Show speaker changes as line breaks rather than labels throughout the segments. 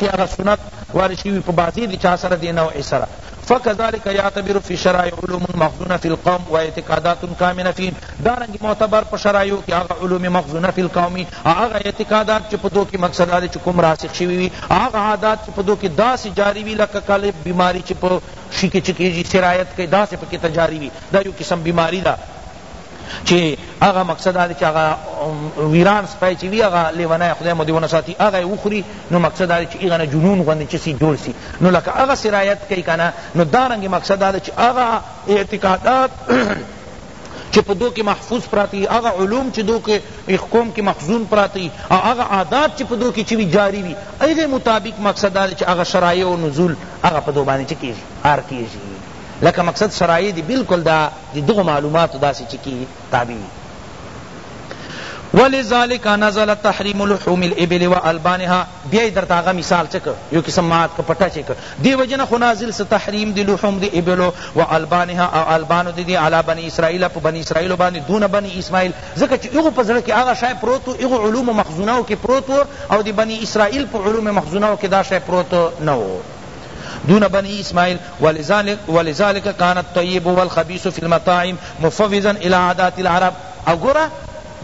چی هغه سنت وارد شوی په بعضی د چا سره دی نوع سره فکذلک یعتبر فی شرائع علوم مخزونة فی القوم و اعتقادات کامنة فی دارنگی معتبر په شرائعو کی هغه علوم مخزونة فی القوم هغه اعتقادات چی په دو کی مقصد دا دی چی کوم راسخ شوی وی هغه عادات چی په دو کی داسی جاری وی لکه کله بیماری چی په شی کی چی کیږی سرایت کئی داسی پکی ته جاری وی دا یو قسم بیماری ده چی هغه مقصد دا دی چی هغه ویران سپی چی وی هغه لیونی خدای مو دی ونه ساتی هغه یې وخوری نو مقصد دا دی چی هغه نه جنون غوندی چه سی جوړ سی نو لکه هغه سرایت کئی کنه نو دارنګ مقصد دا دی چی هغه اعتقادات چی په دو کی محفوظ پراته وی هغه علوم چی دو کی قوم کی مخزون پراته وی او هغه عادات چی په دو کی چی وی جاری وی هغه مطابق مقصد دا دی چی هغه شرایع و نزول هغه په دو باندی چه کیږی حار کیږی لکه مقصد شرایع دی بلکل دا د دغو معلوماتو داسې چې کېږي تابع وي ولذلک نزل تحریم لحوم الابل و البانها بیا در تاغه مثال چک یو قسم مات ک پټا چک دی وجنه خو نازل س تحریم دی لحوم دی ابل و البانها او البان دی دی علی بنی اسرائیل په بنی اسرائیل باندې دون بنی اسماعیل زکه چې یو پزړه کې هغه شای پروت یو علوم مخزونه کې پروت او دی بنی اسرائیل په علوم مخزونه کې دا شای پروت نه دون بني اسماعيل ولذلك, ولذلك كان الطيب والخبيث في المطاعم مفوضا الى عادات العرب او گورا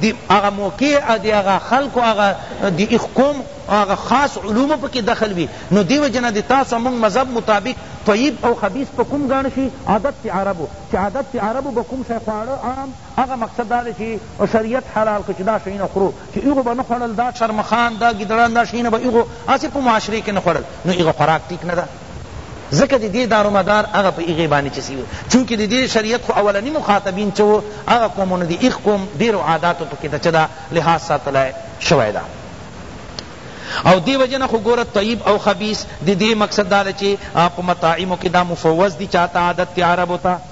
دی اغا موقع دی اغا خلق اغا دی اخ قوم اغا خاص علوم پکی دخل وی نو دیو جنا دی تاسو مونگ مذہب مطابق طیب او خبیث پا کم گانا شی عادت تی عربو چی عادت تی عربو با کم شای خوارا عام اغا مقصد دا دی چی شریعت حلال کر چی دا شاینا خورو چی هغو به نه خوړل دا چرمښان دا ګیدړان دا شیونه به هغو هسی په معاشره کی نه خوړل نو هغه خوراک ټیک نه ده ځکه د دې دار و مدار هغه په هغې باندې چې سوي چونکې د دې شریعت خو اولني مخاطبین چې وو هغه قومونه دي هغ قوم ډېرو عاداتو پکې د چه ده لحاظ ساتلی شوی ده او دی وجنه خو ګوره طیب او خبیث دی دی مقصد دا چې په مطاعمو کې دا مفوض دی چاته عادت تی عربو ته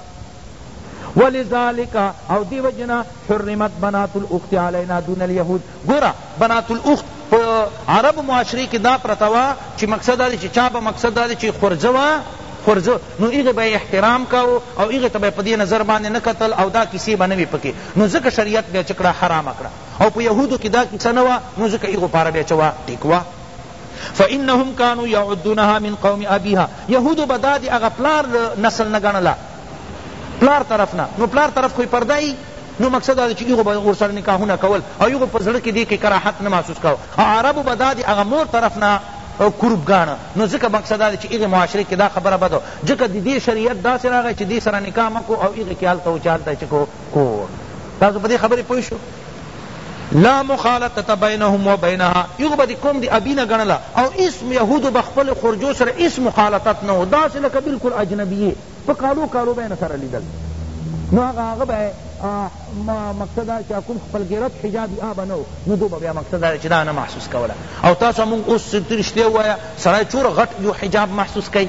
ولذالک او دی وجنا حرمت بنات الاخت علینا دون الیهود گورا بنات الاخت په عرب معاشره کې دا پرتوا چې مقصد دا چې چا به مقصد دا چې خورځه وا خورځه نو هغه به احترام کاو او هغه ته به په دې نظر باندې نه قتل او دا کیسې به نه وي پکې نو ځکه شریعت بیا چکړه حرام کړه او په یهودو کې دا کیسه نه وه نو ځکه هغه پاره بیا چوا ټیکوا فانهم کانو یعدونها من قوم ابیها یهودو به دا د هغه پلار له نسل نه ګڼله پلار طرف نه نو پلار طرف خو پرده ای نو مقصد دا چې هغه به ورسره نکاحونه کول او هغه په زړه کې دې کې کراهت نه محسوس کاوه او عربو به دا د هغه مور طرف نه قرب گانا نو ځکه مقصد دا چې هغه معاشره کې دا خبره بده ځکه د دې شریعت داسې راغی چې دې سره نکاح مکو او هغه کې هلته او چې هلته چې کو کور تاسو په دې خبرې پوه شو لا مخالطة بینهم و بینها هغوی به د قوم د ابی نه ګڼله او هیڅ یهودو به خپلو خورجو سره هیڅ مخالطت نه وو داسې لکه بلکل اجنبیه په کالو کالو به یې نه سره لیدل نو هغه هغه به مقصد دا چې کوم خپل غیرت حجاب یې آبه نه و نو دوی به بیا مقصد دا چې دا نه محسوس کوله او تاسو موږ اوس رښتیا ووایه سړی چور غټ یو حجاب محسوس کوي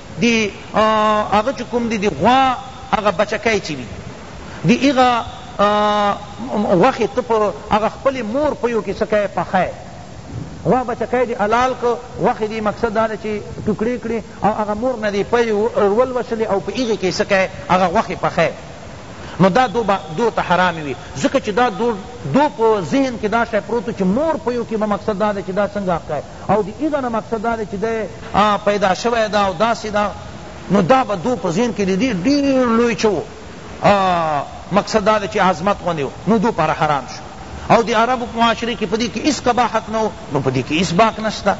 دی هغه چه کوم دی دی غوا هغه بچکی چه وی دی هغه غوښی ته په هغه خپلی مور پیو کی څه که پخه غوا بچکی دی حلال که غوښی دی مقصد دا ده چه ټوکړی کړی او هغه مور نه دی پی ولوشلی او په هغی کی څه که هغه غوښی پخه نو دا دو به دو ته حرام وی ځکه چه دا دو په ذهن کی دا شی پروت وو چه مور پیو کی به مقصد دا ده چه دا څنګه او د هغه نه مقصد دا دی چی دی پیدا شوی ده او داسی ده نو دا به دو په ذهن کی ددی ډیر لوی چه وو مقصد دا دی چی عظمت غوندی وو نو دو پر حرام شو او د عربو په معاشره کی پدی کی هیڅ قباحت نه وو نو پدی کی هیڅ باک نشته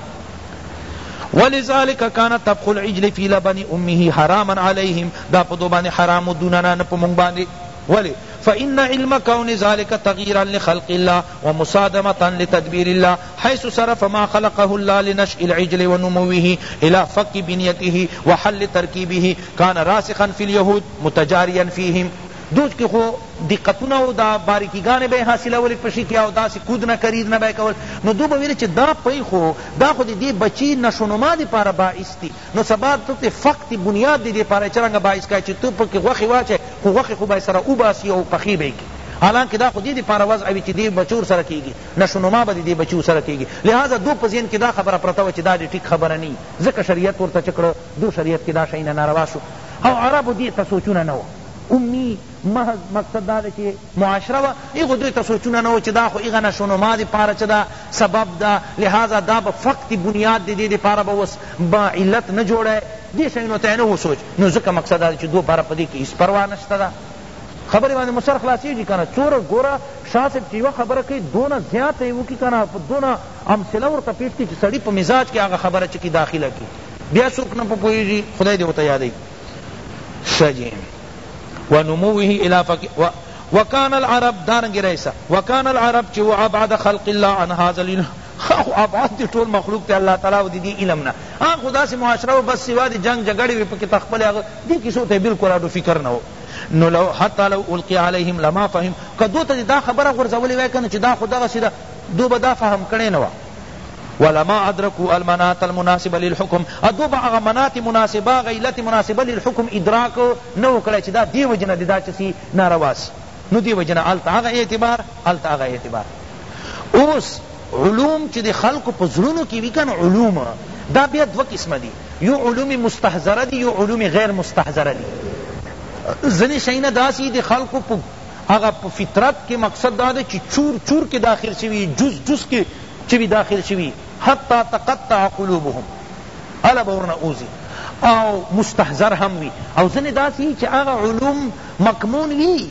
ولذلك كان طبخ العجل في لبن امه حراما عليهم دا په دو باندې حرام دونه نه په مونږ باندې ولی فإن علم كون ذلك تغييرا لخلق الله ومصادمة لتدبير الله حيث صرف ما خلقه الله لنشء العجل ونموه الى فك بنيته وحل ترکيبه كان راسخا في اليهود متجاريا فيهم دوج کی خو دقتونه او دا باریکی ګانې به یې حاصلولې په شي کې او داسې کود نه کرید نه به یې کول نو دوی به ویل چې دا پی خو دا خو د دې بچي نشونما دپاره باعث دي نو سبا ته ته فقط بنیاد دې دپاره چې رنګه باعث کړی چې ته پکې غوښې واچوې خو غوښې خو به یې سره وباسي او پخې به یې کړي حالانکه دا خو دې دپاره وضع وي چې دې بچور سره کېږي نشو نما به د دې بچیو سره کېږي لهذا دو په ذهن کې دا خبره پرته وه چې دا دې ټیک خبره نی ځکه شریعت ورته چه کړه دو شریعت کې دا شی نه ناروا شو او عربو دې ته سوچونه نه وه امنی محض مقصد دا ده چه معاشره و ایغو دوی ته سوچونه نه و چه دا خو ایغه نشونما دی پاره چه دا سبب دا لہذا دا به فقط بنیاد دی دی دی پاره به وس با علت نه جوړه دی شینو ته نه و سوچ نو ځکه مقصد دا چه دو پاره پدی کی اس پروا نشته دا خبری باندی مو سر خلاصیږی کنه چور ګوره شاه صاحب چی یوه خبره کوي دونه زیاته یې وکړي کنه په دونه امثله ورته پیش کړي چې سړي په مزاج کې هغه خبره چکي داخله کړي بیا څوک نه په پوهیږي خدای دې ورته یادوي ښه جی ونموه الى فق و وکان العرب دارنګ رئیسا وکان العرب چې و ابعد خلق الله عن هذا العلم خو ابعد دی ټول مخلوق ته الله تعالی او دی علم نه ان خدا سے معاشره بس سوا دی جنگ جګړې په کې تخپل هغه دې کیسو ته بالکل اډو فکر نه نو لو حتی لو القی علیهم لما فهم که دوی ته دا خبره غورځولې وای کنه چې دا خو دغسی ده دوی به دا فهم کړی نه وه ولما ادرکو المنات المناسبه للحکم ادو با اغا منات مناسبه اغا علت مناسبه للحکم ادراک نو کړی چې دا دی وجنه دا چسی نارواسی نو دی وجنه التا اغا اعتبار التا اغا اعتبار اوس علوم چې د خلق په زړونو کې وی کنه علوم دا بیا دو قسم دي یو علوم مستحضره دی یو علوم غیر مستحضره دی زنی شینا داسی دی خلق پا اغا پا فطرت کے مقصد دا دے چی چور چور کے داخل شوی جز جز کے چوی داخل شوی حتی تقطع قلوبهم الا بورنا اوزی او مستحضر هم وی او زنی داسی چی اغا علوم مکمون وی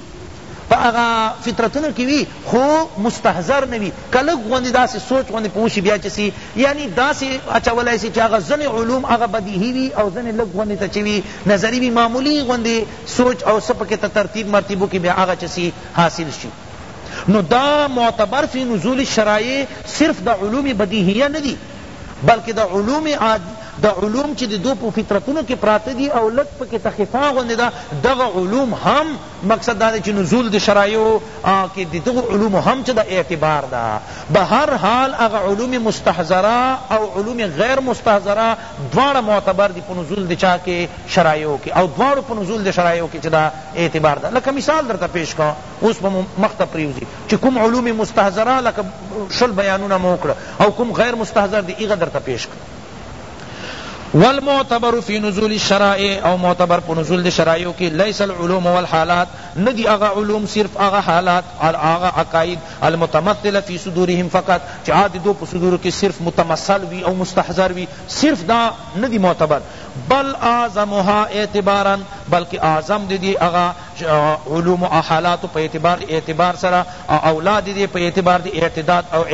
په هغه فطرتونو کی وی خو مستحضر نه وی که لږ غوندی داسی سوچ غوندی په وشی بیا چه سی یعنی داسی اچولای سی چه هغه ځنی علوم هغه بدیهی وی او ځنی لږ غوندی ته چه وی نظری وی معمولی غوندی سوچ او څه پکی ته ترتیب مرتیب وکی بیا هغه چه سی حاصل شی نو دا معتبر فی نزول الشرایع صرف د علوم بدیهیه ندی بلکه د علوم عادی د علوم چی د دو په فطرتونو کی پراته دی او لږ پکی ته خفا غوندی ده دغه علوم هم مقصد دا دی چی نزول دی شرایعو کی دی دغو علومو هم چه دا اعتبار دا بهر حال اغا علوم مستحضرہ او علوم غیر مستحضرہ دواړه معتبر دی په نزول دی چا کی شرایعو کی او دواړو په نزول دی شرایعو کی چه دا اعتبار دا لکه مثال درته پیش کړم اوس به مو مخ ته پریوزی چی کوم علوم مستحضرہ لکه شل بیانونه مو وکړه او کوم غیر مستحضر دی ایغه درته پیش کړم والمعتبر فی نزول الشرائع او معتبر په نزول دی شرائعو کی لیس العلوم والحالات ندی اغا علوم صرف اغا حالات اغا عقائد المتمثلة فی صدورهم فقط چی آ دی دو په صدورو کی صرف متمثل وی او مستحضر وی صرف دا ندی معتبر بل اعظمها اعتبارا بلکہ اعظم دی دی اغا علوم و حالات په اعتبار دی اعتبار سرا او اولا دی دی په اعتبار دی اعتداد او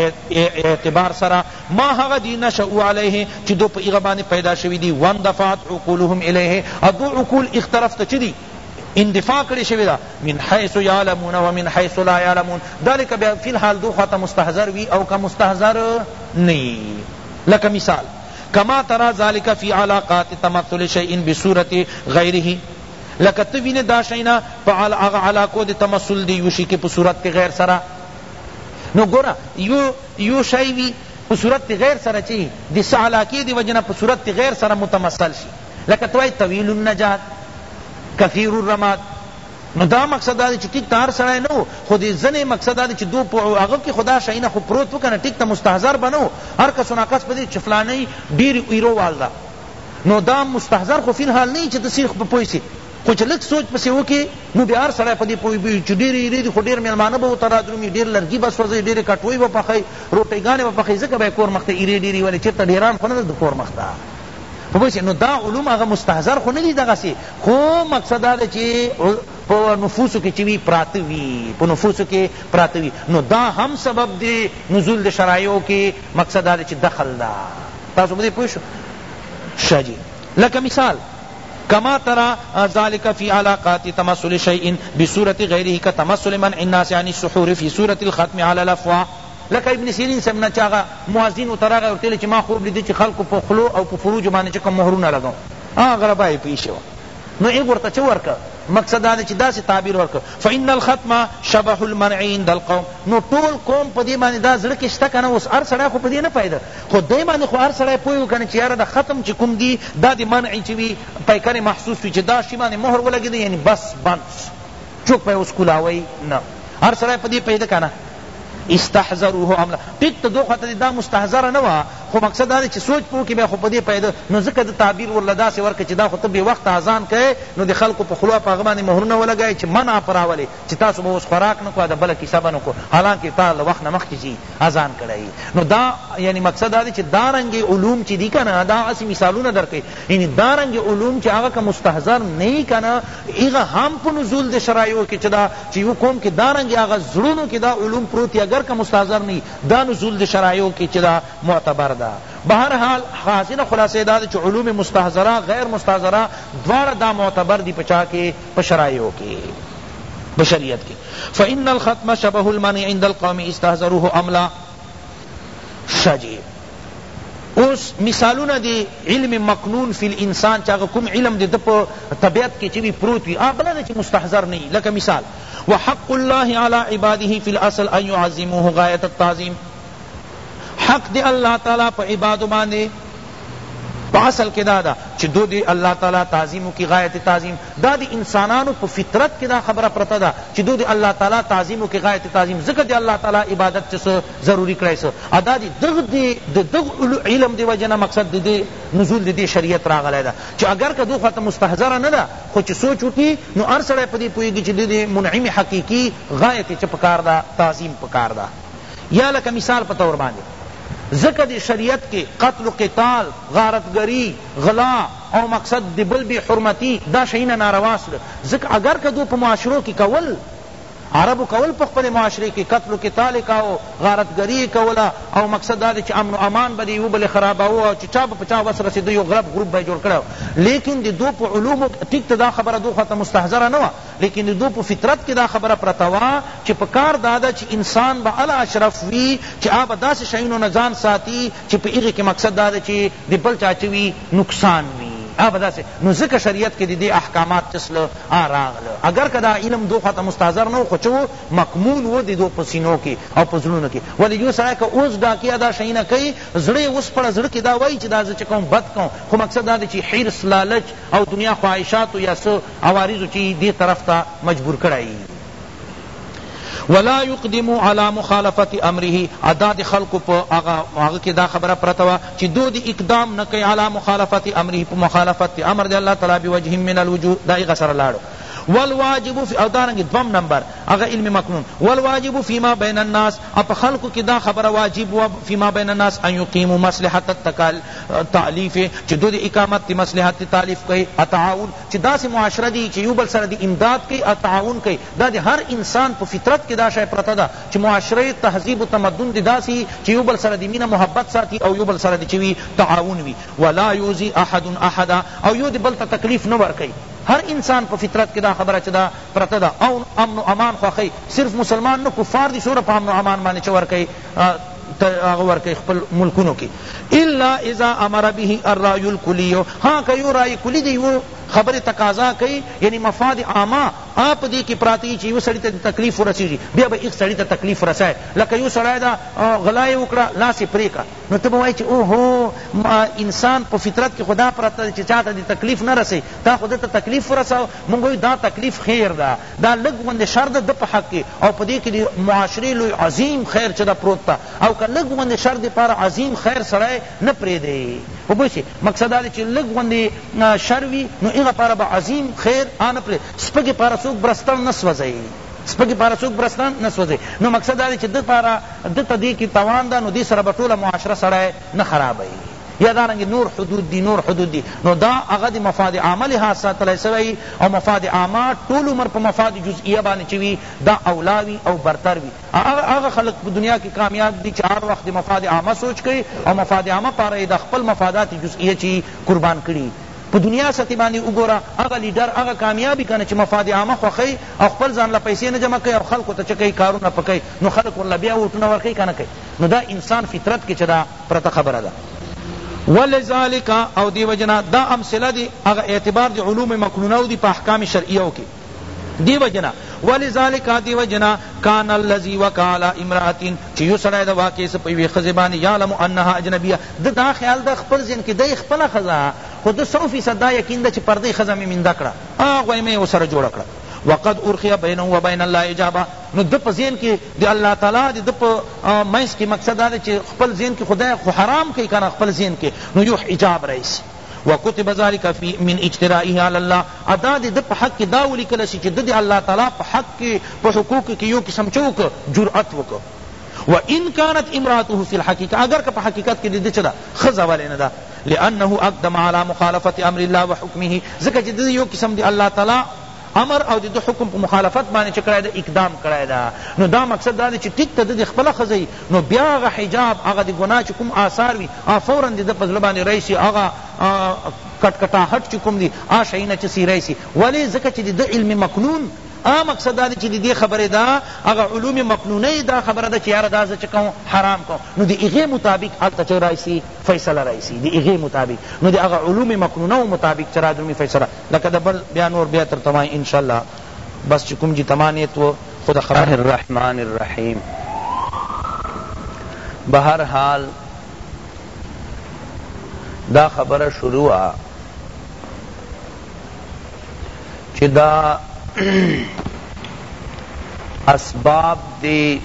اعتبار سرا ما هغه دی نشأو علیه چی دو په هغه باندې پیدا شوی دی واندفعت عقولهم الیه او دو عقول هغه طرف ته چی دی اندفاع کړی شوی دا من حيث يعلمون ومن حيث لا يعلمون ذلك بیا فی الحال دو خواته مستحضر وی او که مستحضر نی لکه مثال کما ترى ذلك في علاقات تمثل شيء بصورة غيره لکه تو وینه دا شینا په علاقو د تمثل دی یوشی کی په صورت غیر سره نو گورا یو يو شی وي په صورت غير سره چي د سعلاقې د وجې نه په صورت غير سره متمثل شي لکه ته وايي طويل النجاد کثير الرماد نو دا مقصد دا دی چی ټیک ته هر سړی نه خو دی ځنه مقصد دا دی چی دو په هغه کې خدا شینه خو پروت وکنه ټیک ته مستحضر بنو هر کس نه کس پدې چفلانه ډیر ایرو والدا نو دا مستحضر خو فی الحال نه چې د سیخ په پوي سي خو چې لږ سوچ پسې وکړې نو بیا هر سړی په دې پوهېږي چې ډېرې ایرې دي خو ډېر مېلمانه به ورته رادرومي، ډېر لرګي به سوځوي، ډېرې کټوۍ به پخوي، روټۍ ګانې به پخوي، ځکه به یې کور مخته ایرې ډېرې ولې چېرته ډېران خو نه ده د کور مخته. په پوه شوې؟ نو دا علوم هغه مستحضر خو نه دي دغسې خو مقصد دا دی چې په نفوسو کې چې وي پراته وي، په نفوسو کې پراته وي نو دا هم سبب د نزول د شرایعو کې مقصد دا دی چې دخل ده. تاسو په دې پوه شوئ؟ شه جي لکه مثال. کما تری ذلک فی علاقات تمثل شیء بصورت غیرہ کتمثل منع الناس عن السحور فی صورت الختم علی الافواہ لکه ابن سیرین صاحب نه چه هغه مؤذن ورته راغی ورته ویل چه ما خوب لیدی چه خلقو په خولو او په فروجو باندی چه کوم مهرونه لګوم هغه غربا یې په ایښې وه نو ایغ ورته چه ورکړ مقصد دا دی چه داسی تعبیر ورکړ فان الختم شبح المنع عند القوم نو ټول قوم پدی باندی دا زړه کی شته کنه اوس هر سړی خو پدی نه پوهیده خو دې باندې خو هر سړی پوه وي کنه چې یاره د ختم چې کوم دي دا د منع چې وي پیکر محسوس وي چې دا شي باندې مهر ولګېده یعنی بس بند چوک پې اوس کولاوی نه هر سړی په دې پوهېده کنه استحذروه عملا ټیک ته دوه خاطر دا مستحذر نه وا خو مقصد دا چې سوچ پو کې به خو پدې پیدا نو ځکه د تعبیر ورله داسې ورکه چې دا خو ته به وخت اذان کړي نو د خلکو په خلوا په غبانې مهرونه ولګای چې منع پراولي چی تاسو به اوس خوراک نه کو دا بله کیسه به نه کو حالانکه تا له وخت نه مخکی چی اذان کړی نو دا یعنی مقصد دا دی چی دا رنګ علوم چی دی کنه دا اسی مثالونه درکړی یعنی دا رنګ علوم چی هغه که مستحضر نه کنه هغه هم په نزول د شرایعو کی چی دا چی یو قوم کی دا رنګ هغه زړونو کی دا علوم پروت دی اگر که مستحضر نه دا نزول د شرایعو کی چی دا معتبر ده بهر حال حاصل خلاصه دا چې علوم مستحضره غیر مستحضره دواړه دا معتبر دي پچا کې په شرایعو کی په شریعت کی فان الختم شبه المنع عند القوم استحضروه ام لا شه جی اوس مثالونه دی علم مکنون فی الانسان چا کوم علم دی په طبیعت کې چوی پروت وی اغلا نه چې مستحضر نه لکه مثال وحق الله علی عباده فی الاصل ان يعظموه غایت التعظیم حق دی الله تعالی په عبادو باندې په اصل کې دا ده چې دو دی الله تعالی تعظیم وکړي غایت تعظیم دا دی انسانانو په فطرت کې دا خبره پرته ده چې دو دی الله تعالی تعظیم وکړي غایت تعظیم ځکه دی الله تعالی عبادت چې ضروری کړی سو ادا دی دغ دی دغ علم دی وجنه مقصد دی نزول دی شریعت راغلی ده چې اگر که دو خط مستحضره نه ده خو چې سوچ وکړي نو هر سړی په دې پوهیږي چې دی منعم حقیقی غایت چې پکار ده تعظیم پکار ده یا لکه مثال په طور باندې ځکه دې شریعت کې قتل و قتال غارتګری غلا او مقصد د بل بې حرمتی دا شیونه ناروا سول ځکه اگر که دو په معاشرو کې کول عربو کول په خپل معاشره کې قتل و قتال کاو غارتګری کولا او مقصد دا چې امن و امان به یو بل خراباو او چې چا په چا وس رسیدو یو غرب غروب به جوړ کړو لیکن د دو په علوم ټیک ته دا خبره دو خاطر مستحضره نه لیکن د دوئ په فطرت کې دا خبره پرته وه چې پکار دا ده چې انسان به هله اشرف وي چې هغه به داسې شیانو نه ځان ساتي چې په هغې کې مقصد دا ده چې د بل چا چه وي نقصان وي هغه به داسې نو ځکه شریعت کې ددې احکامات چه سله هغه راغله اګر که دا علم دوئ خوا ته مستحضر نه وو خو چه وو مکمون وو د دوئ په سینو کې او په زړونو کې ولې یو سړی که اوس ډاکیا دا شیونه کوي زړه یې اوس پړه زړه کې دا وایي چې دا زه چه کوم بد کوم خو مقصد دا ده چې حرص لالچ او دنیا خواهشاتو یا څه عوارضو چی دی طرف ته مجبور کړی ولا یقدم علی مخالفت امره او دا د خلقو په هغه کی دا خبره پرته وه چی دو دی اقدام نه کئی علی مخالفت امره په مخالفت تی امر دی الله تعالی بوجه من الوجوه دا هغه سره لاړو والواجب فی او دارنگی دوم نمبر اغا علم مکنون والواجب فیما بین الناس اپ خلق کی دا خبر واجب و فیما بین الناس ان یقیمو مصلحت التکال تالیف چی دو دی اقامت تی مصلحت تی تالیف کئی اتعاون چی دا سی معاشرہ دی چی یو بل سر دی امداد کئی اتعاون کئی دا دی ہر انسان پا فطرت کی دا شئ پرتہ دا چی معاشرہ تہذیب و تمدن دی دا سی چی یو بل سر دی مینہ محبت ساتی او یو بل سر دی چی وی تعاون وی ولا یوزی احد احدا او یو دی بل تا تکلیف نہ ور کئی ہر انسان پا فطرت کی دا خبرہ چی دا پرتہ دا او امن و امان خوخی صرف مسلمان نہ کفار دی سورہ پا امن و امان باندی چہ ور کئی هغه ورکوي خپل ملکونو کی الا اذا امر به الرای الکلی ها که یو رای کلی دی یو خبر تقاضا کوي یعنی مفاد عامه اپ دی کی پراتی چی یو سړی ته تکلیف ورسیږي بیا به ایک سړی ته تکلیف رسای لکه یو سړی دا غلای وکړه لاس پرې کا نو ته وای چی او هو انسان په فطرت کی خدا پرته چی چاته دی تکلیف نه رسی تا خود ته تکلیف ورساو مونږ دا تکلیف خیر ده دا لږ غوندې شر ده ده په حق کې او په دې کې د معاشرې لوی عظیم خیر چې ده پروت ده او که لږ غوندې شر دې پاره عظیم خیر سړی نه پرېږدی په پوه شوې مقصد دا دی چې لږ غوندې شر وي نو هغه پاره به عظیم خیر آ نه پرېږدی سپږې پاره څوک برستن نه سوځوي سپکی پارا سوک برستان نسوزی نو مقصد دا چې د پارا د تدې کې توان ده نو دې سره به ټوله معاشره سړی نه خرابوي یا دارنګه نور حدود دی نور حدود دی نو دا هغه دی مفاد عامه لحاظ ساتلی سوی او مفاد عامه ټول عمر په مفاد جزئیه باندې چوی دا اولاوی او برتر وی هغه خلق په دنیا کی کامیاب دی چی هر وخت دی مفاد عامه سوچ کئی او مفاد عامه پاره دا خپل مفادات جزئیه چی قربان کړی په دنیا سطح باندې وګوره هغه لیډر هغه کامیابی کنه چې مفاد عامه خوخی او خپل ځان له پیسې نه جمع کوي او خلکو ته چکه کارونه پکې نو خلک ورله بیا وټونه ورکې کنه کوي نو دا انسان فطرت کې چدا پرته خبره ده ولذلک او دی وجه نه دا امثله دی هغه اعتبار دی علوم مکنونو دی په احکام شرعیو کی دی وجه نه ولذلک دی وجه نه کان الذی وکال امراتین چی یو سړی دا واقع س په وی خزه باندې یعلم انها اجنبیه د دا خیال د خپل ځین کې د خپل خزه خو د 100% دا یقین ده چې پردې خزه مې مینده کړه هغه مې وسره جوړ کړه وقد ارخی بینه و بین الله اجابه نو د پزین کې دی الله تعالی دی ده په منځ کی مقصد دا دی چی خپل ذهن کی خدای خو حرام کئی کنه خپل ذهن کی نو یو حجاب رئیسی وکتب ذلک فی من اجترائه علی الله ادا دی ده په حق کی دا ولیکل شی چی ده دی الله تعالی په حق کی په حقوق کی یو قسم چوک جرأت وک و ان كانت امراته في الحقيقه اگر که په حقیقت کې د دې چدا خزه ولې نه ده لانه اقدم على مخالفه امر الله وحكمه ځکه چې د یو قسم دی الله تعالی امر او د ده حکم په مخالفت باندې چه کړی ده اقدام کړی ده نو دا مقصد دا دی چه ټیک ته دده خپله ښځه وي نو بیا هغه حجاب هغه د ګناه چه کوم آثار وي هغه فورا دده په زړه باندې راشي هغه کټ کټاهټ چه کوم دی هغه شیونه چه سی راشي ولی ځکه چه دده علم مکنون هغه مقصد دا دی چه ددې خبرې دا هغه علوم مکنونه یې دا خبره ده چه یاره دا زه چه کوم حرام کوم نو د هغې مطابق هلته چه راشي فیصله راشي د هغې مطابق نو د هغه علوم مکنونه مطابق چه رادرومي فیصله لکه د بل بیا نور بیا تر تمه ان شاءالله بس چی کوم جی تمه نیت و خو د خبر
الرحمن الرحیم بهر حال دا خبره شروع چی دا اسباب دی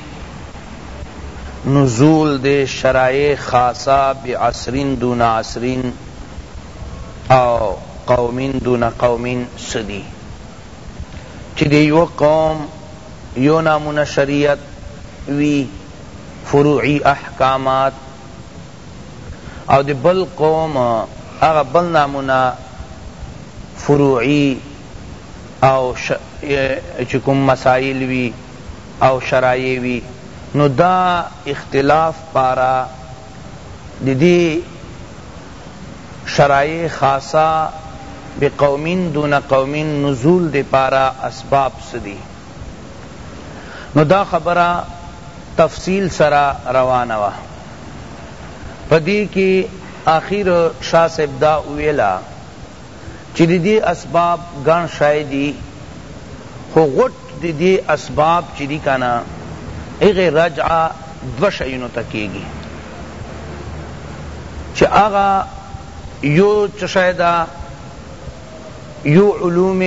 نزول دی شرائع خاصہ بعصرین دون عصرین او قوم دون قوم څه دي چی د یوه قوم یو نامونه شریعت وی فروعی احکامات او د بل قوم هغه بل نامونه فروعی او چی کوم مسایل وی او شرایع وی نو دا اختلاف پاره ددی شرائع خاصه بقوم دون قوم نزول دی پاره اسباب څه دی نو دا خبره تفصیل سره روانه وه په دی کی اخیر شاه صاحب دا وویلا چی ددی اسباب ګڼ شای دی خو غټ د دې اسباب چې دي کنه هغه رجع دوه شیونو ته کیږي چې هغه یو څه شی ده یو علوم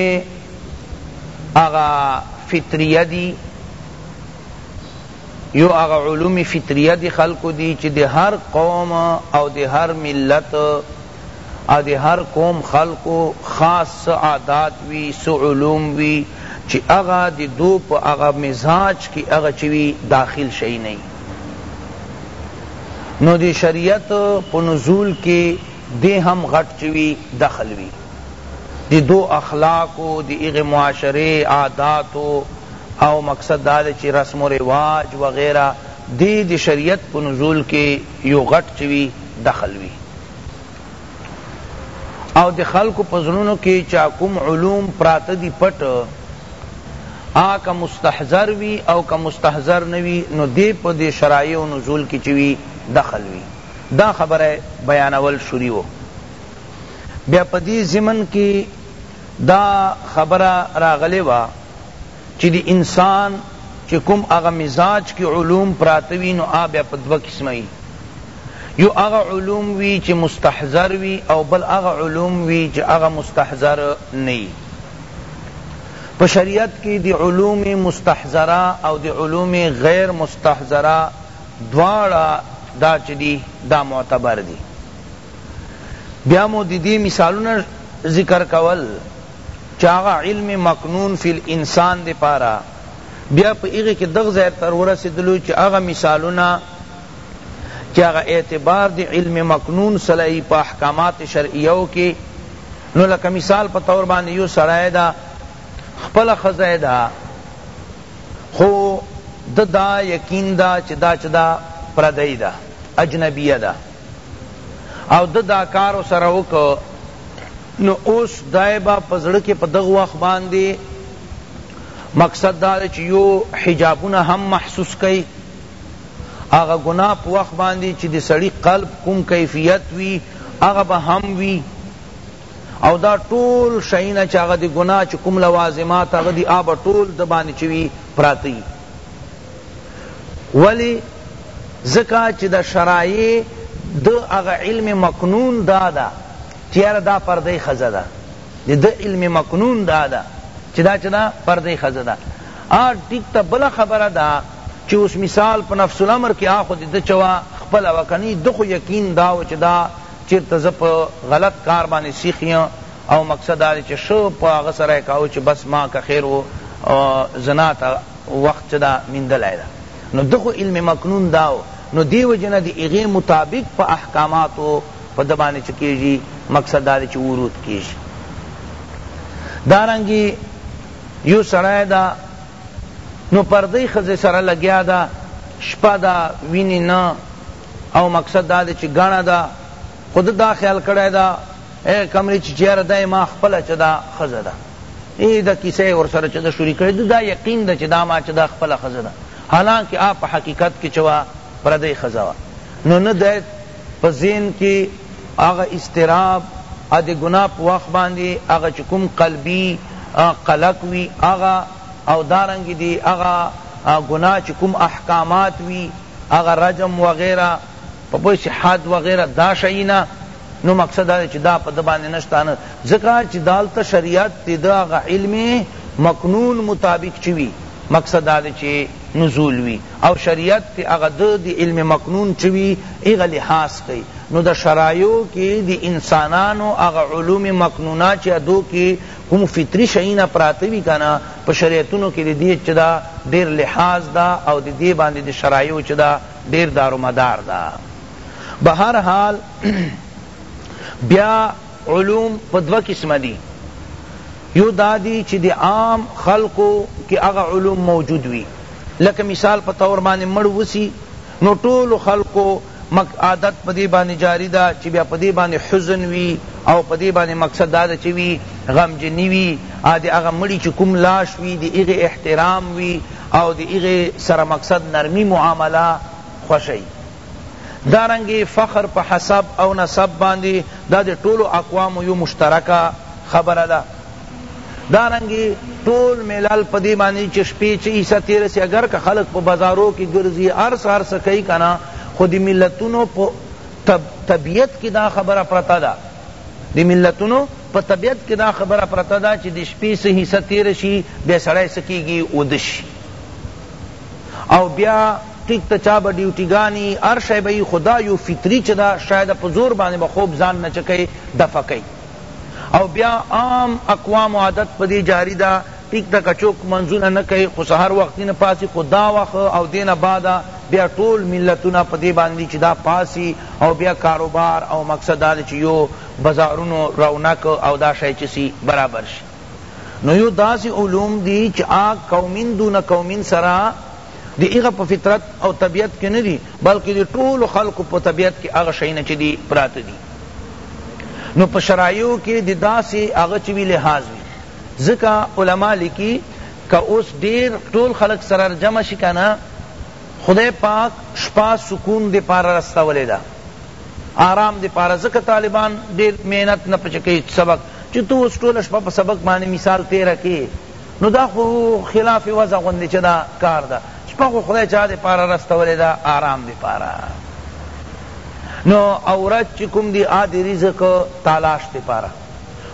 هغه فطریه دي یو هغه علوم فطریه دي خلقو دي چې د هر قوم او د هر ملت او د هر قوم خلقو خاص څه عادات وي څه علوم وي چي هغه د دو په هغه مزاج کي هغه چي وي داخل شي نه يي نو د شريعت په نزول کي دي هم غټ چي وي دخل وي د دو اخلاقو د هغه معاشرې عاداتو او مقصد دا ده چي رسم و رواج وغيره دي د شريعت په نزول کي يو غټ چي وي دخل وي او د خلقو په زړونو کی چا کوم علوم پراته دی پټ هغه که مستحضر وی او که مستحضر نه وی نو دی په دی شرایع او نزول کی چه وی دخل وی دا خبره بیانول شروع بیا په دی ضمن کی دا خبره راغلی وه چی د انسان چی کوم هغه مزاج کی علوم پراته وی نو هغه بیا په دوه قسمه وی یو هغه علوم وی چی مستحضر وی او بل هغه علوم وی چی هغه مستحضر نه یی په شریعت کی د علوم مستحضره او د علوم غیر مستحضره دواړه دا چی دی دا معتبر دی بیا مو ددی مثالونه ذکر کول چه هغه علم مکنون فی الانسان ده پاره بیا په هغه کی دغ ځای تر ورسیدلو چه هغه مثالونه چه هغه اعتبار دی علم مکنون سلائی پا احکامات شرعیو کی نو لکه مثال په طور باندې یو سړی دا خپل خزای دا خو د دا یقین دا چه دا چه دا پردی دا اجنبیه دا او ده دا کار ورسره وکړ نو اوس دی به په زړه کې په دغه وخت باندې مقصد دا دی چې یو حجابونه هم محسوس کړي هغه ګناه په وخت باندې چې د سړي قلب کوم کیفیت وي هغه به هم وي او دا ټول شیونه چې هغه د ګناه چې کوم لوازمات هغه دي هغه به ټول د باندې چې وي پراته ولی ځکه چی د شرایع د هغه علم مکنون دادا چی یاره دا پردی ښځه ده د ده علم مکنون دادا چی دا چی دا پردی ښځه ده آ ټیک ته بله خبره ده چی اوس مثال په نفس الامر کی آ خو د ده چوا خپله وه کنی ده خو یقین دا و چی دا چیرته زه په غلط کار باندې سیخ یم او مقصد دا دی چه شه په هغه سره یې کاوه چه بس ما که خیر وو زنا ته وخت چه ده میندلای ده نو ده خو علم مکنون دا وو نو دی وجه نه د هغه مطابق په احکاماتو په ده باندې چه کیژی مقصد دا دی چه ورود کیژی دارنګه یو سړی ده نو پردۍ ښځې سره لګیا ده شپه ده ویني نه او مقصد دا دی چه ګڼه ده خو ده دا خیال کړی ده اې کمرې چې چېرې دا ما خپله چې دا ښځه ده ای دا کیسه یې ورسره چې دا شریک کړې ده دا یقین ده چې دا ما چې دا خپله ښځه ده حالانکه هغه په حقیقت کې چې وه پردۍ ښځه وه نو نه دی په ذهن کې هغه اضطراب ا د ګناه په وخت باندې هغه چې کوم قلبي قلق وي هغه او دارنګې دی هغه ګناه چې کوم احکامات وي هغه رجم وغیره په پوه شي حد وغیره دا شیونه نو مقصد دا دی چی دا په ده باندی نشته نه ځکه چی دالته شریعت دی ده هغه علم مکنون مطابق چی وی مقصد دا دی چی نزول وی او شریعت تی هغه ده دی علم مکنون چی وی هغه لحاظ کئی نو ده شرایعو کی دی انسانانو هغه علوم مکنونة چی ادو کی کوم فطری شئینا پراته وی کنه په شریعتونو کی دی چی ده ډیر لحاظ ده او دی باندی دی شرایعو چی ده ډیر دارومدار ده بهرحال بیا علوم په دوه قسمه دی یو دا دی چی دی عام خلقو کی هغه علوم موجود وی لکه مثال په طور باندې مړ وسی نو ټولو خلقو عادت په دې باندې جاری ده چی بیا په دې باندې حزن وی او په دې باندې مقصد دا ده چی وی غمجنی وی دی هغه مړی چی کوم لاش وی دی هغه احترام وی او دی هغه سره مقصد نرمی معامله خوښه یی دارنګه فخر په حسب او نسب باندی دا د ټولو اقوامو یو مشترکه خبره ده دارنګه ټول ملل په دی باندی چه شپی چه عیسی تیر سی اگر که خلق په بازارو کی ګرځی ارس ارس کئی کنا خو دی ملتونو په طب طبیعت کی دا خبره پرته ده دی ملتونو په طبیعت کی دا خبره پرته ده چه دی شپی سی حصہ تیر شی بیا سړی سکیږي اودشی او بیا ټیک ده چا به ډیوټی ګانی هر شی به یی خو دا یو فطری چه ده شاید په زور باندی به خوب ځان نه چه کئی دفع کئی او بیا عام اقوامو عادت په دی جاری ده ټیک ده که چوک لمنځونه نه کئی خو سحر وختی نه پاڅی خو دا وخت او دی نه بعد بیا ټول ملتونه په دی باندی چه ده پاڅی او بیا کاروبار او مقصد دا ده چه یو بزارونو رونق او دا شی چه سی برابر شی نو یو داسی علوم دی چه آ قومین دون قومین سره د هغه په فطرت او طبیعت کی نه دی بلکه د ټولو خلقو په طبیعت کی هغه شیونه چه دی پراته دی نو په شرایعو کی د داسی هغه چه وی لحاظ وی ځکه علماء لیکی که اوس ډیر ټول خلق سره جمع شی کنه خدای پاک شپه سکون دی پار رستولی ده آرام دی پار ځکه طالبان ډیر محنت نه پچکی سبق چه تو اوس ټول شپه په سبق باندې مثال تیره کی نو دا خو خلاف وضع غوندی چه دا کار ده شپه خو خدای چا دی پاره رستولی ده آرام دی پاره نو اورج چه کم دی آ دی رزق تالاش دی پاره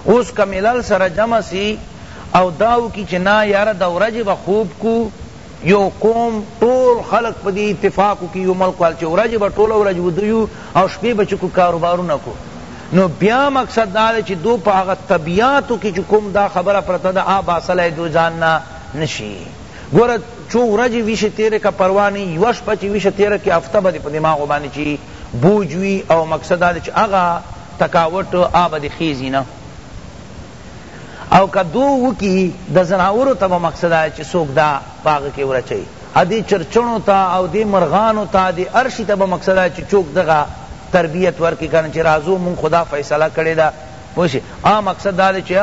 اوس که ملل سره جمع سی او داو کی چه نا یاره دا ورج با خوب کو یو قوم ټول خلق په دی اتفاق کی یو ملک وال چه ورځ به ټول ورځ ودیو او شپې به چکو کاروبارونه کو نو بیا مقصد دا چې دو په هغه طبیعاتو کې چې کوم دا خبره پرته ده آ باسلی دو ځان نه نشي ګوره چو ورځې ویشه تیرې که پروا نه یوه شپه چې ویشه تیره کې هفته به دې په دماغو باندې چې بوج وي او مقصد دا چې هغه تکاوټ آ به دې خیزي نه او که دو وکی د ځناورو ته به مقصد آیا چی څوک دا په هغه کی ورچی ادی چرچڼو ته او دی مرغانو ته دی هر شی ته به مقصد آیا چی چوک دغه تربیت ورکی کنه چی راځو مونږ خو دا فیصله کړی ده پوه شی آ مقصد دا دی چی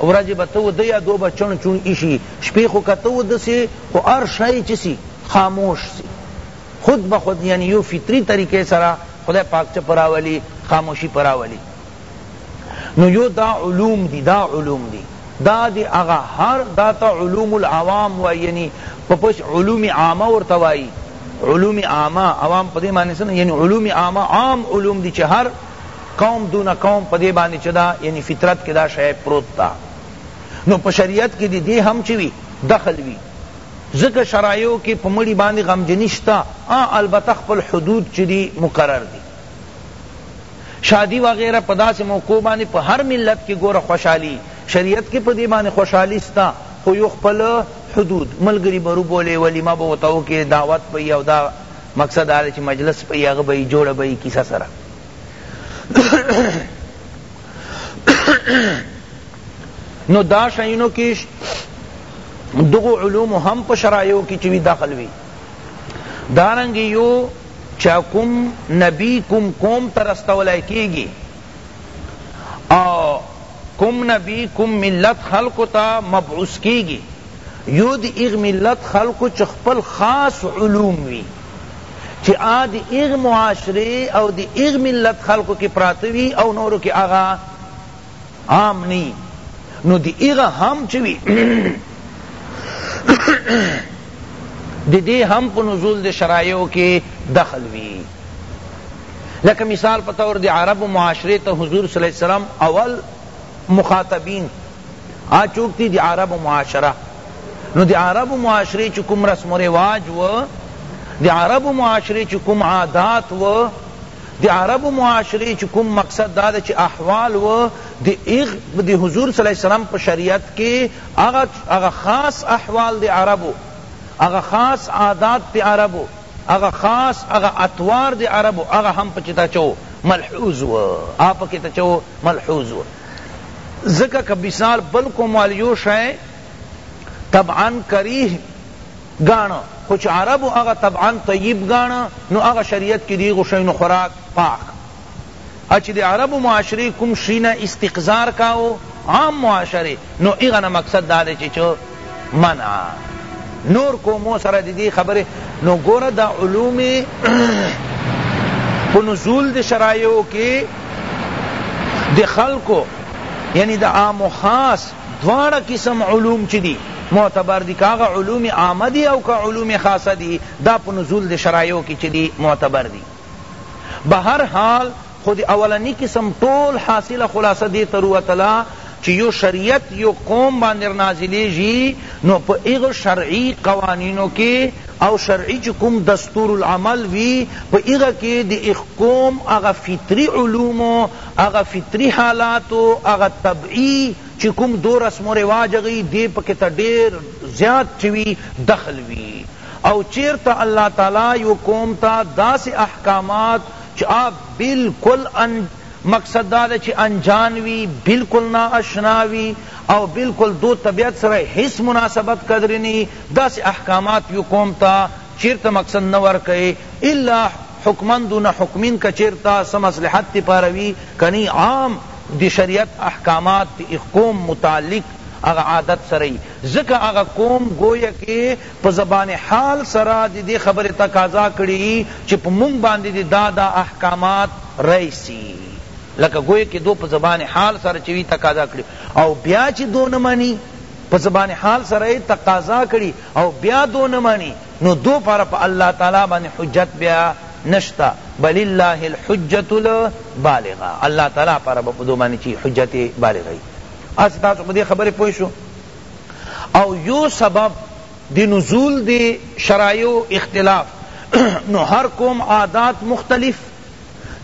ورځی به ته و دی یا دو به چڼ چون ایشی شپی خو که ته و ده سی خو هر شی چی سی خاموش سی خود بخود یعنی یو فطری طریقی سره خدای پاک چه په راولی خاموشی په راولی نو یو دا علوم دی دا علوم دی دا دی اغا هر دا تا علوم العوام و یعنی پپش علوم عامه ورته وای علوم عامه عوام پدې معنی سن یعنی علوم عامه عام علوم دی چې هر قوم دون قوم پدې باندې چدا یعنی فطرت کې دا شی پروت تا نو په شریعت کې دی دی هم چوي دخل وی ځکه شرایو کې په مړی باندې غمجنشتا البته خپل حدود چې دی مقرر دی شادی وغیره په داسی موقعو باندی په هر ملت کی ګوره خوشحالی شریعت کی په دی باندی خوشحالی سته خو یو خپل حدود ملګری به روبولی ولیمه به ورته وکی دعوت به یی او دا مقصد دا دی چی مجلس به یی هغه به یی جوړه به یی کیسه سره نو دا شیونو کی دغو علومو هم په شرایعو کی چی وی دخل وی دارنګه یو چا کوم نبی کوم قوم ته رستولای کیږي او کوم نبی کوم ملت خلقو ته مبعوث کیږي یو دی ایغ ملت خلقو چه خپل خاص علوم وی چه آ دی ایغ معاشره او دی ایغ ملت خلقو کی پراتوی او نورو کی آغا عام نی نو دی ایغا هم چوی دی دی هم په نزول دی شرایعو کی دخل وی لکه مثال په طور دی عرب معاشره ته حضور صلی الله علیه وسلم اول مخاطبین آ چوکتی دی عرب معاشره نو دی عرب معاشره چ کوم رسم و رواج و دی عرب معاشره چ کوم عادات و د عربو معاشرې چې کوم مقصد دا ده چې احوال و د اغ د حضور صلی الله علیه وسلم په شریعت کې هغه هغه خاص احوال د عربو هغه خاص عادات د عربو هغه خاص هغه اطوار د عربو هغه هم پکې تا چو ملحوظ و هغه پکې تا چو ملحوظ و ځکه که مثال بل کوم والی یو شی طبعا کریه ګاڼه خو چه عربو هغه طبعا طیب ګاڼه نو هغه شریعت کی دی هغو شیانو خوراک پاک ا چه د عربو معاشری کوم شی نه استقذار کاوه عام معاشری نو هغه نه مقصد دا دی چه منع نور قومو سره د دی خبری نو ګوره دا علوم په نزول د شرایعو کی د خلقو یعنی د عام و خاص دواړه قسم علوم چه دی معتبر دی که هغه علوم عامه دی او که علوم خاصه دی دا په نزول دی شرایعو کی چه دی معتبر دی بهر حال خو دی اولنی قسم ټول حاصل خلاصه دی ته روتله چه یو شریعت یو قوم باندر نازلیږی نو په هغه شرعی قوانینو کی او شرعی چه کوم دستور العمل وی په هغه کی دی هغه قوم هغه فطری علومو هغه فطری حالات او هغه طبعی چی کوم دو رسم و رواج غی دی په کی ته ډیر زیات چی وی دخل وی او چیرته الله تعالی یو قوم ته داسی احکامات چی هغه بلکل مقصد دا ده چی انجان وی بلکل نا اشنا وی او بلکل دو طبیعت سره هیڅ مناسبت قدر نی داسی احکامات یو قوم ته چیرته مقصد نه ورکوی الا حکمن دونه حکمین که چیرته څه مصلحت تی پاره وی کنی عام دشریعت احکامات تی احکوم متعلق هغه عادت سره یی ځکه هغه قوم ګویه که په زبان حال سره دی دی خبری تقاضا کړی یی چی په مونږ باندی دی دا دا احکامات رایسی لکه ګویه که دو په زبان حال سره چی وی تقاضا کړی او بیا چی دو نه منی په زبان حال سره یی تقاضا کړی او بیا دو نه منی نو دو پاره په الله تعالی باندی حجت بیا نشته بل الله الحجة البالغة الله تعالی پاره به په دو باندی چی حجت بالغه وی هسی تاسو په دی خبری پوه شو او یو سبب دی نزول دی شرایع اختلاف نو هر قوم عادات مختلف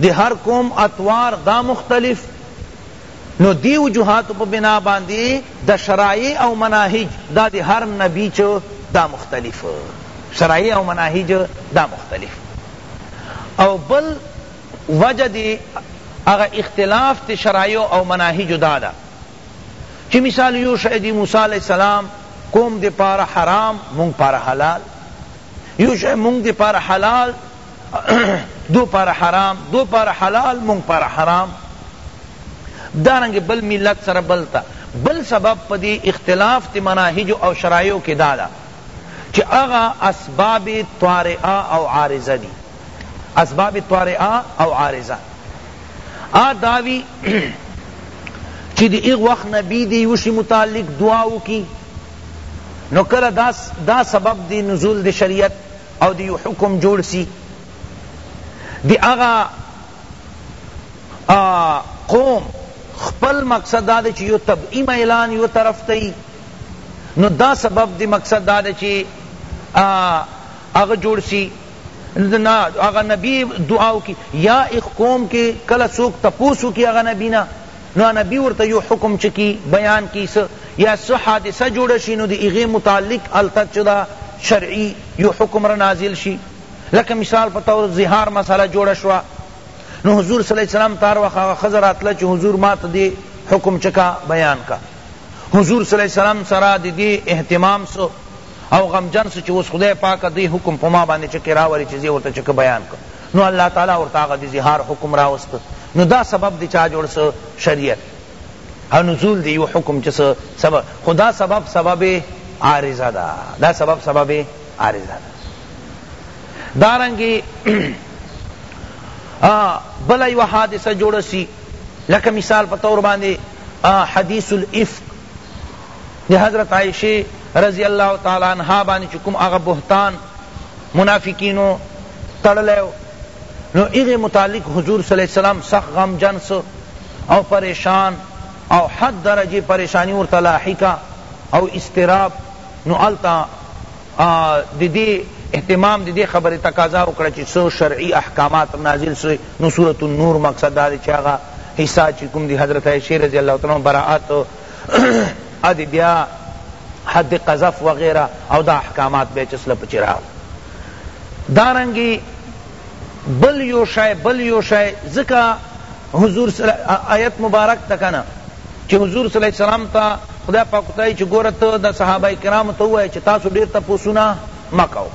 دی هر قوم اطوار دا مختلف نو دی وجوهاتو په بنا باندی د شرایع او مناهج دا د هر نبی چه دا مختلف شرایع او مناهج دا مختلف او بل وجه دی هغه اختلاف تی شرایع او مناهج دا ده چه مثال یو شی دی موسی علیہ السلام قوم دی پاره حرام مونږ پاره حلال یو شی مونږ دی پاره حلال دو پاره حرام دو پاره حلال مونږ پاره حرام دارنګ بل ملت سره بل ته بل سبب په دې اختلاف د مناهج او شرایعو کې دا ده چې هغه اسباب طارئه او عارضه دي اسباب طارئه او عارضه آ داوی چی دی ایغ وقت نبی دی یوشی متعلق دعاو کی نو کلا دا, دا سبب دی نزول دی شریعت او د یو حکم جوړ سی د هغه قوم خپل مقصد دا دی چی یو طبعی میلان یو طرف ته یی نو دا سبب دی مقصد دا دی چی هغه جوړ سی هغه نبی دعا وکی یا ایخ قوم کی کله څوک تپوس وکی هغه نبی نه نو نبی ورته یو حکم چه کی بیان کی څه یا څه حادثه جوړه شی نو د هغی متعلق هلته چه ده شرعی یو حکم را نازل شی لکه مثال په طور ظهار مسئله جوړه شوه نو حضور صلی الله علیه وسلم تار وخت هغه ښځه راتله چه حضور ما ته دی حکم چه کا بیان کا حضور صلی الله علیه وسلم سره د دی اهتمام څه او غمجن سو چی اوس خدای پاک دی حکم په ما باندی چکی راولی چی زه ورته چکی بیان کړم نو الله تعالی ورته هغه دی ظهار حکم راوست نو دا سبب دی چا جوړ سو شریعت او نزول دی یو حکم چی سو سبب خو دا سبب سبب عارضه دا دا سبب سبب عارضه دا دارنگی بلا یو حادثه جوړ سی لکه مثال په طور باندې حدیث الافق د حضرت عائشې رضی الله تعالی عنها باندې چې کوم هغه بهتان منافقینو تړلی وو نو هغې متعلق حضور صلی الله علیه وسلم سخت غمجن سو او پریشان او حد درجې پریشانی ورته لاحقه او اضطراب نو هلته د دې اهتمام د دې خبرې تقاضا وکړه چې څو شرعي احکامات نازل سوی نو سورة النور مقصد دا دی چې هغه حصه چې کوم دی حضرت عائشې رضی الله تعالی عنها براءت ادی بیا حد قذف وغیرہ او دا احکامات بیا چس لپچ راو دارنگی بل یو شای بل یو شای ذکا حضور صلی آیت مبارک تکنا چی حضور صلی اللہ علیہ وسلم تا خدا پاک تای چی گورا تو دا صحابہ کرام تو وای چی تاسو ډیر تپوسونا مکو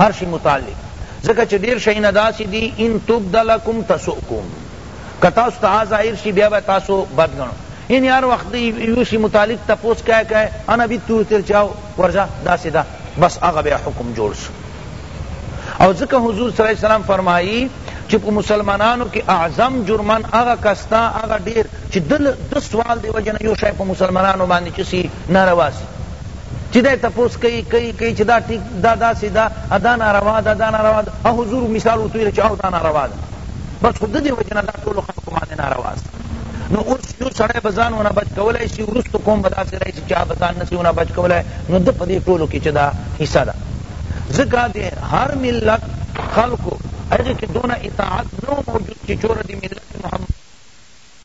ہر شی متعلق ذکا چی ډیر شینا داسی دی ان تبدلکم تسؤکم که تاسو ته آ ظاهر شي بیا به تاسو بد ګڼو یعنی هر وخت د یو شي متعلق تپوس کوی کوی انا بی تو تیر چاو ورجا داسی ده بس هغه بیا حکم جوړ سو او ځکه حضور صلی الله علیه وسلم فرمایی چی په مسلمانانو کی اعظم جرما هغه کس ته هغه ډیر چی دل د سوال دی وجه نه یو شی په مسلمانانو باندی چسی ناروا سی چی دی تپوس کئی کئی کئی چی دا ٹھیک دا داسی دا ادا ناروا دا دا ناروا دا ا حضور مثال ورته ویلی چی او دا ناروا دا بس خو ددی وجه نه دا ټولو خلقو باندی ناروا سه نو اوس یو سړی به ځان ونه بچ کولای سی وروسته قوم به داسی راشی چی هغه به ځان نسی ونه بچ کولای نو ده پدی ټولو کی چی دا حصه ده ځکه دی هر ملت خلقو هغی کی دونه اطاعت نه وو موجود چی چوره دی ملت محمدی